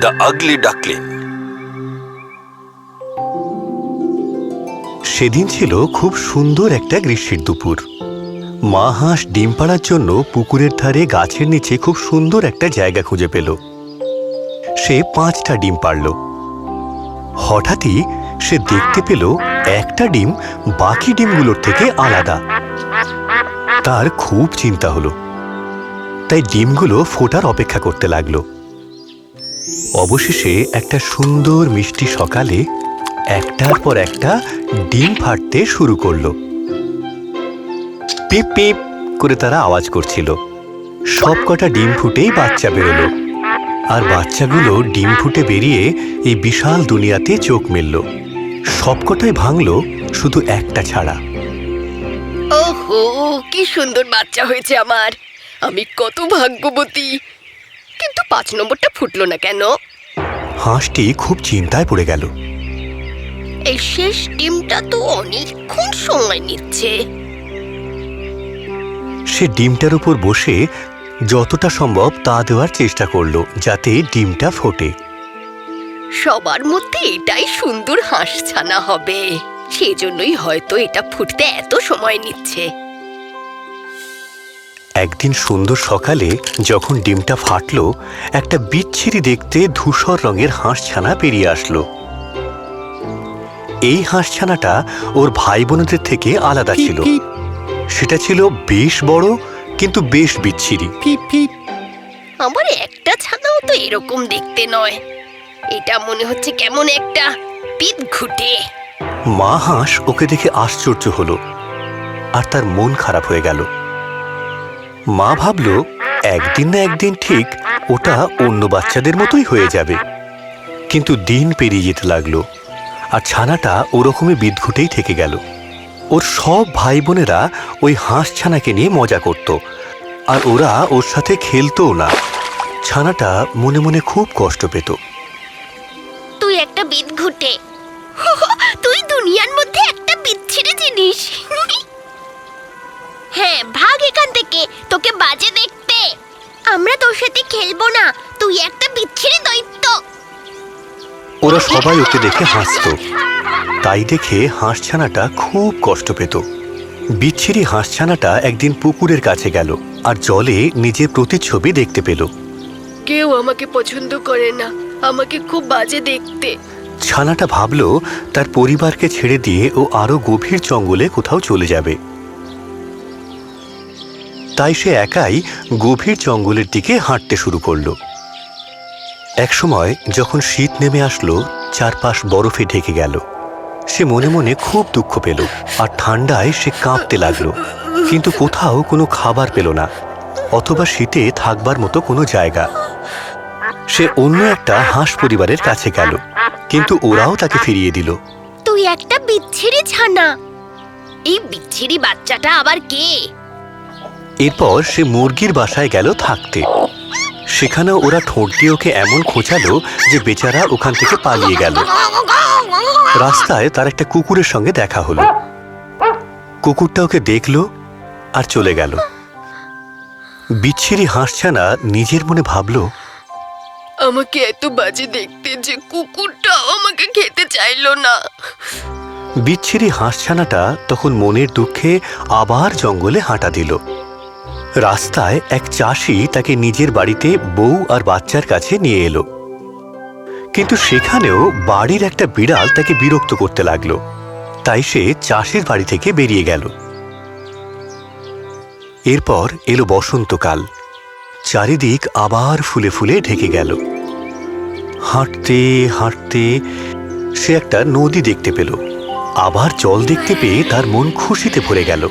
The আগলি ডাকলিন সেদিন ছিল খুব সুন্দর একটা গ্রীষ্মের দুপুর। মা হাঁস ডিম পাড়ার জন্য পুকুরের ধারে গাছের নিচে খুব সুন্দর একটা জায়গা খুঁজে পেল। সে পাঁচটা ডিম পারল হঠাৎই সে দেখতে পেল একটা ডিম বাকি ডিমগুলোর থেকে আলাদা। তার খুব চিন্তা হলো। তাই ডিমগুলো ফোটার অপেক্ষা করতে লাগল। অবশেষে একটা সুন্দর মিষ্টি সকালে একটার পর একটা ডিম ফাটতে শুরু করল। পিপ পিপ করে তারা আওয়াজ করছিল। সবকটা ডিম ফুটেই বাচ্চা বেরোলো। আর বাচ্চাগুলো ডিম ফুটে বেরিয়ে এই বিশাল দুনিয়াতে চোখ মেলল। সবকটাই ভাঙলো শুধু একটা ছাড়া। ওহো, কি সুন্দর বাচ্চা হয়েছে আমার। আমি কত ভাগ্যবতী। কিন্তু পাঁচ নম্বরটা ফুটলো না কেন? হাঁসটি খুব চিন্তায় পড়ে গেল। এই শেষ ডিমটা তো অনেকক্ষণ সময় নিচ্ছে। সে ডিমটার উপর বসে যতটা সম্ভব তা দেওয়ার চেষ্টা করল যাতে ডিমটা ফোটে। সবার মধ্যে এটাই সুন্দর হাঁস ছানা হবে। সেজন্যই হয়তো এটা ফুটতে এত সময় নিচ্ছে। একদিন সুন্দর সকালে যখন ডিমটা ফাটলো একটা বিচ্ছিরি দেখতে ধূসর রঙের হাঁসছানা পেরিয়ে আসলো। এই হাঁসছানাটা ওর ভাই বোনদের থেকে আলাদা ছিল। সেটা ছিল বেশ বড় কিন্তু বেশ বিচ্ছিরি। আমার একটা ছানাও তো এরকম দেখতে নয়। এটা মনে হচ্ছে কেমন একটা পিত ঘুটে। মা হাঁস ওকে দেখে আশ্চর্য হলো আর তার মন খারাপ হয়ে গেল। মা ভাবল, একদিন না একদিন ঠিক ওটা অন্য বাচ্চাদের মতোই হয়ে যাবে। কিন্তু দিন পেরিয়ে যেতে লাগল, আর ছানাটা ওরকমই বিদঘুটেই থেকে গেল। ওর সব ভাই বোনেরা ওই হাঁস ছানাকে নিয়ে মজা করত, আর ওরা ওর সাথে খেলতও না। ছানাটা মনে মনে খুব কষ্ট পেত। তুই একটা বিদ ঘুটে তুই দুনিয়ার মধ্যে একটা বিচ্ছিরি জিনিস। তোকে বাজে দেখতে। আমরা তোর সাথে খেলব না। তুই একটা বিচ্ছিরি দৈত্য। ওরা সবাই ওকে দেখে হাসত। তাই দেখে হাঁসছানাটা খুব কষ্ট পেত। বিচ্ছিরি হাঁসছানাটা একদিন পুকুরের কাছে গেল আর জলে নিজের প্রতিচ্ছবি দেখতে পেল। কেউ আমাকে পছন্দ করে না। আমাকে খুব বাজে দেখতে। ছানাটা ভাবল তার পরিবারকে ছেড়ে দিয়ে ও আরও গভীর জঙ্গলে কোথাও চলে যাবে। তাই সে একাই গভীর জঙ্গলের দিকে হাঁটতে শুরু করল। একসময় যখন শীত নেমে আসলো, চারপাশ বরফে ঢেকে গেল। সে মনে মনে খুব দুঃখ পেল আর ঠান্ডায় সে কাঁপতে লাগল। কিন্তু কোথাও কোনো খাবার পেল না, অথবা শীতে থাকবার মতো কোনো জায়গা। সে অন্য একটা হাঁস পরিবারের কাছে গেল, কিন্তু ওরাও তাকে ফিরিয়ে দিল। তুই একটা বিচ্ছিরি ছানা। এই বিচ্ছিরি বাচ্চাটা আবার কে? এরপর সে মুরগির বাসায় গেল থাকতে। সেখানে ওরা ঠোঁট দিয়ে ওকে এমন খোঁচালো যে বেচারা ওখান থেকে পালিয়ে গেল। রাস্তায় তার একটা কুকুরের সঙ্গে দেখা হলো। কুকুরটা ওকে দেখল আর চলে গেল। বিচ্ছিরি হাঁসছানা নিজের মনে ভাবল আমাকে এত বাজে দেখতে যে কুকুরটা আমাকে খেতে চাইলো না। বিচ্ছিরি হাঁসছানাটা তখন মনের দুঃখে আবার জঙ্গলে হাঁটা দিল। রাস্তায় এক চাষি তাকে নিজের বাড়িতে বউ আর বাচ্চার কাছে নিয়ে এলো। কিন্তু সেখানেও বাড়ির একটা বিড়াল তাকে বিরক্ত করতে লাগল। তাই সে চাষির বাড়ি থেকে বেরিয়ে গেল। এরপর এলো বসন্তকাল। চারিদিক আবার ফুলে ফুলে ঢেকে গেল। হাঁটতে হাঁটতে সে একটা নদী দেখতে পেল। আবার জল দেখতে পেয়ে তার মন খুশিতে ভরে গেল।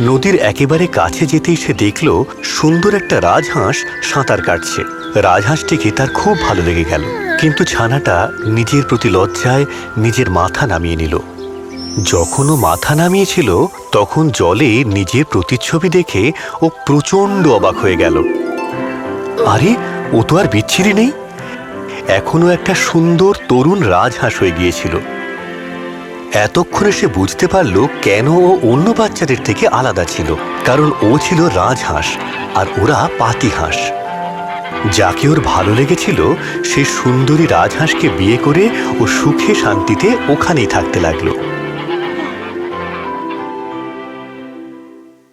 নদীর একেবারে কাছে যেতেই সে দেখল সুন্দর একটা রাজহাঁস সাঁতার কাটছে। রাজহাঁসটিকে তার খুব ভালো লেগে গেল। কিন্তু ছানাটা নিজের প্রতি লজ্জায় নিজের মাথা নামিয়ে নিল। যখনও মাথা নামিয়েছিল, তখন জলে নিজের প্রতিচ্ছবি দেখে ও প্রচণ্ড অবাক হয়ে গেল। আরে, ও তো আর বিচ্ছিরি নেই। এখনও একটা সুন্দর তরুণ রাজহাঁস হয়ে গিয়েছিল। এতক্ষণে সে বুঝতে পারল কেন ও অন্য বাচ্চাদের থেকে আলাদা ছিল। কারণ ও ছিল রাজহাঁস আর ওরা পাতিহাঁস। যাকে ওর ভালো লেগেছিল, সে সুন্দরী রাজহাঁসকে বিয়ে করে ও সুখে শান্তিতে ওখানেই থাকতে লাগল।